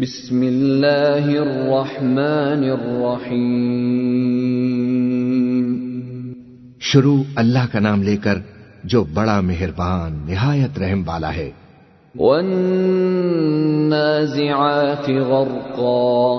بسم اللہ الرحمن الرحیم۔ شروع اللہ کا نام لے کر جو بڑا مہربان نہایت رحم والا ہے۔ والنازعات غرقا۔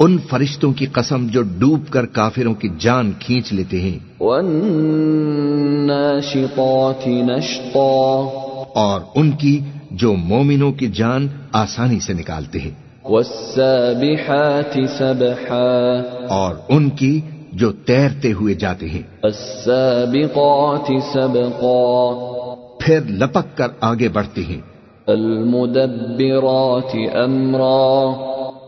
ان فرشتوں کی قسم جو ڈوب کر کافروں کی جان کھینچ لیتے ہیں۔ والناشطات نشطا۔ اور ان کی جو مومنوں کی جان آسانی سے نکالتے ہیں۔ والسابحات سبحا۔ اور ان کی جو تیرتے ہوئے جاتے ہیں۔ السابقات سبقا۔ پھر لپک کر آگے بڑھتے ہیں۔ المدبرات امرا۔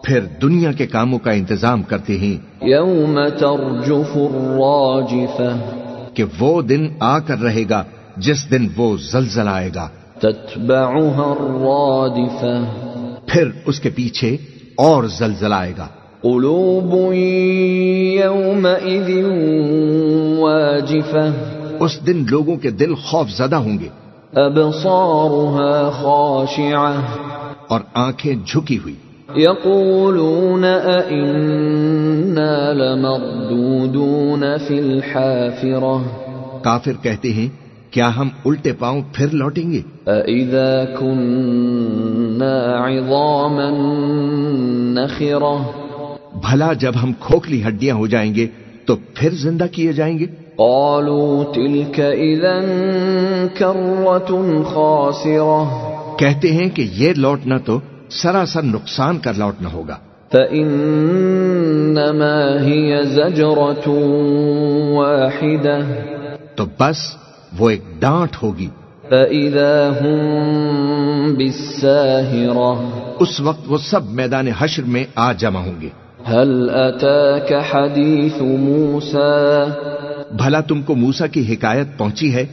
پھر دنیا کے کاموں کا انتظام کرتے ہیں۔ يوم ترجف الراجفة کہ وہ دن آ کر رہے گا جس دن وہ زلزلہ آئے گا۔ تتبعها الرادفة. پھر اس کے پیچھے اور زلزلہ آئے گا۔ قلوب يومئذ واجفة. اس دن لوگوں کے دل خوف زدہ ہوں گے۔ أبصارها خاشعة. اور آنکھیں جھکی ہوئی۔ يقولون أئنا لمردودون في الحافرة. کافر کہتے ہیں کیا ہم الٹے پاؤں پھر لوٹیں گے؟ أئذا كنا عظاما نخرة بھلا جب ہم کھوکھلی ہڈیاں ہو جائیں گے تو پھر زندہ کیے جائیں گے؟ قالوا تلك إذا كرة خاسرة کہتے ہیں کہ یہ لوٹنا تو سراسر نقصان کر لوٹنا ہوگا۔ فإنما هي زجرة واحدة تو بس وہ ایک ڈانٹ ہوگی۔ فإذا هم بالساهرة اس وقت وہ سب میدان حشر میں آ جمع ہوں گے۔ هل أتاك حديث موسى؟ بھلا تم کو موسا کی حکایت پہنچی ہے؟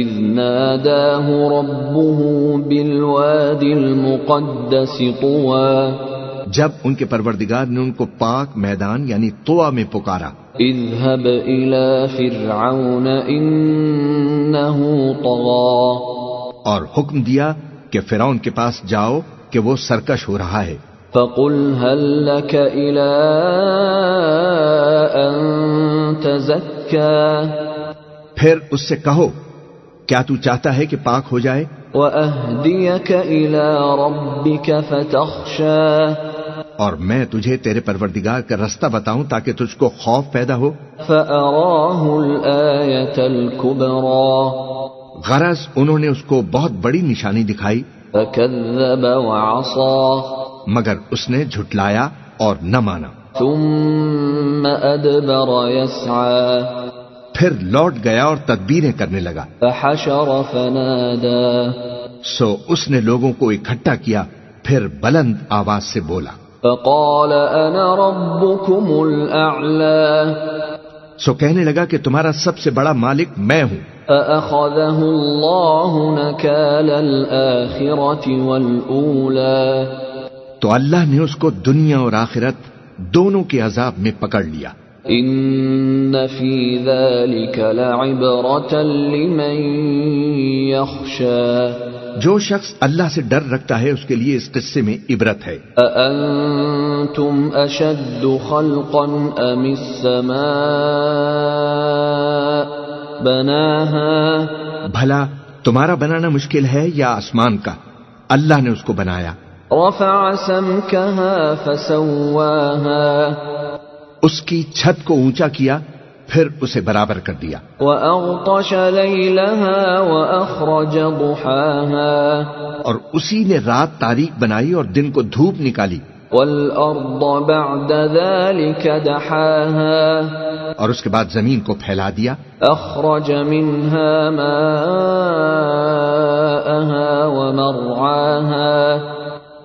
إذ ناداه ربه بالواد المقدس طوى جب ان کے پروردگار نے ان کو پاک میدان یعنی طوا میں پکارا۔ اذهب إلى فرعون إنه طغى۔ اور حکم دیا کہ فرعون کے پاس جاؤ کہ وہ سرکش ہو رہا ہے۔ فقل هل لك إلى أن تزكى؟ پھر اس سے کہو کیا تو چاہتا ہے کہ پاک ہو جائے؟ وأهديك إلى ربك فتخشى۔ اور میں تجھے تیرے پروردگار کا رستہ بتاؤں تاکہ تجھ کو خوف پیدا ہو۔ فأراه غرض انہوں نے اس کو بہت بڑی نشانی دکھائی۔ فكذب وعصى۔ مگر اس نے جھٹلایا اور نہ مانا۔ ثم أدبر يسعى۔ پھر لوٹ گیا اور تدبیریں کرنے لگا۔ فحشر فنادى۔ سو اس نے لوگوں کو اکٹھا کیا پھر بلند آواز سے بولا۔ فقال أنا ربكم الأعلى. سو کہنے لگا کہ تمہارا سب سے بڑا مالک میں ہوں۔ فأخذه الله نكال الآخرة والأولى. تو اللہ نے اس کو دنیا اور آخرت دونوں کے عذاب میں پکڑ لیا۔ إن في ذلك لعبرة لمن يخشى. جو شخص اللہ سے ڈر رکھتا ہے اس کے لیے اس قصے میں عبرت ہے۔ أأنتم أشد خلقا أم السماء؟ بناها. بھلا تمہارا بنانا مشکل ہے یا آسمان کا؟ اللہ نے اس کو بنایا۔ رفع سمكها فسواها. اس کی چھت کو اونچا کیا پھر اسے برابر کر دیا۔ وأغطش ليلها وأخرج ضحاها۔ اور اسی نے رات تاریخ بنائی اور دن کو دھوپ نکالی۔ والأرض بعد ذلك دحاها۔ اور اس کے بعد زمین کو پھیلا دیا۔ أخرج منها ماءها ومرعاها۔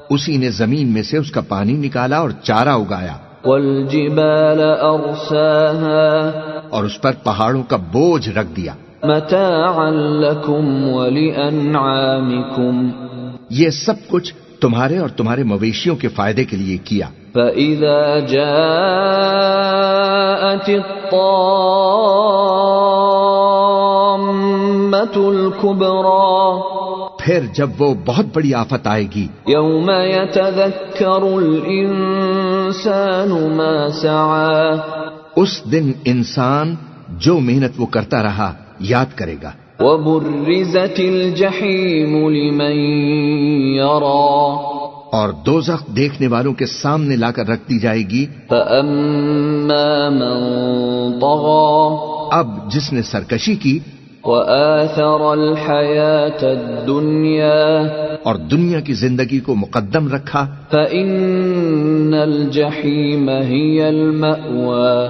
اسی نے زمین میں سے اس کا پانی نکالا اور چارہ اگایا۔ والجبال أرساها. اور اس پر پہاڑوں کا بوجھ رکھ دیا۔ متاعا لكم ولأنعامكم یہ سب کچھ تمہارے اور تمہارے مویشیوں کے فائدے کے لیے کیا۔ فإذا جاءت الطامة الكبرى. پھر جب وہ بہت بڑی آفت آئے گی۔ يوم يتذكر الإنسان ما سعى. اس دن انسان جو محنت وہ کرتا رہا یاد کرے گا۔ وبرزت الجحيم لمن يرى اور دوزخ دیکھنے والوں کے سامنے لا کر رکھ دی جائے گی۔ فأما من طغى. اب جس نے سرکشی کی وآثر الحياة الدنيا اور دنیا کی زندگی کو مقدم رکھا۔ فإن الجحيم هي المأوى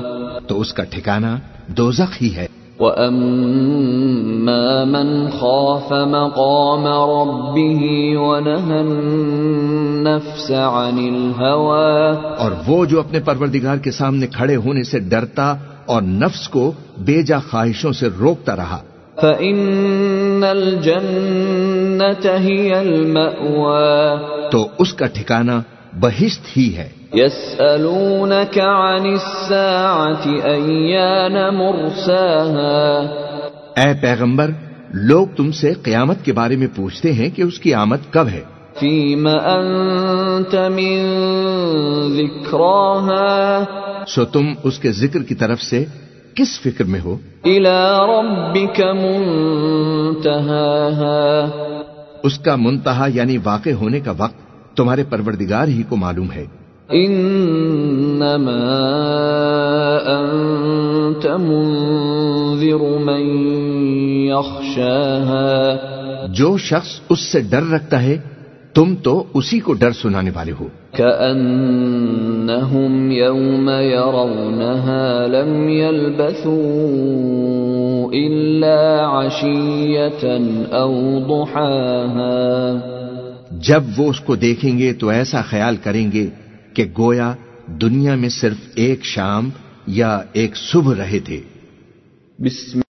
تو اس کا ٹھکانہ دوزخ ہی ہے۔ وأما من خاف مقام ربه ونهى النفس عن الهوى اور وہ جو اپنے پروردگار کے سامنے کھڑے ہونے سے ڈرتا اور نفس کو بیجا خواہشوں سے روکتا رہا۔ فإن الجنة هي المأوى تو اس کا ٹھکانہ بہشت ہی ہے۔ يسألونك عن الساعة أيان مرساها اے پیغمبر لوگ تم سے قیامت کے بارے میں پوچھتے ہیں کہ اس کی آمد کب ہے۔ فيم أنت من ذكراها سو تم اس کے ذکر کی طرف سے کس فکر میں ہو؟ ربك منتهاها. اس کا منتہا یعنی واقع ہونے کا وقت تمہارے پروردگار ہی کو معلوم ہے۔ انما انت منذر من يخشاها. جو شخص اس سے ڈر رکھتا ہے تم تو اسی کو ڈر سنانے والے ہو۔ كأنهم يوم يرونها لم يلبثوا إلا عشية أو ضحاها. جب وہ اس کو دیکھیں گے تو ایسا خیال کریں گے کہ گویا دنیا میں صرف ایک شام یا ایک صبح رہے تھے۔ بسم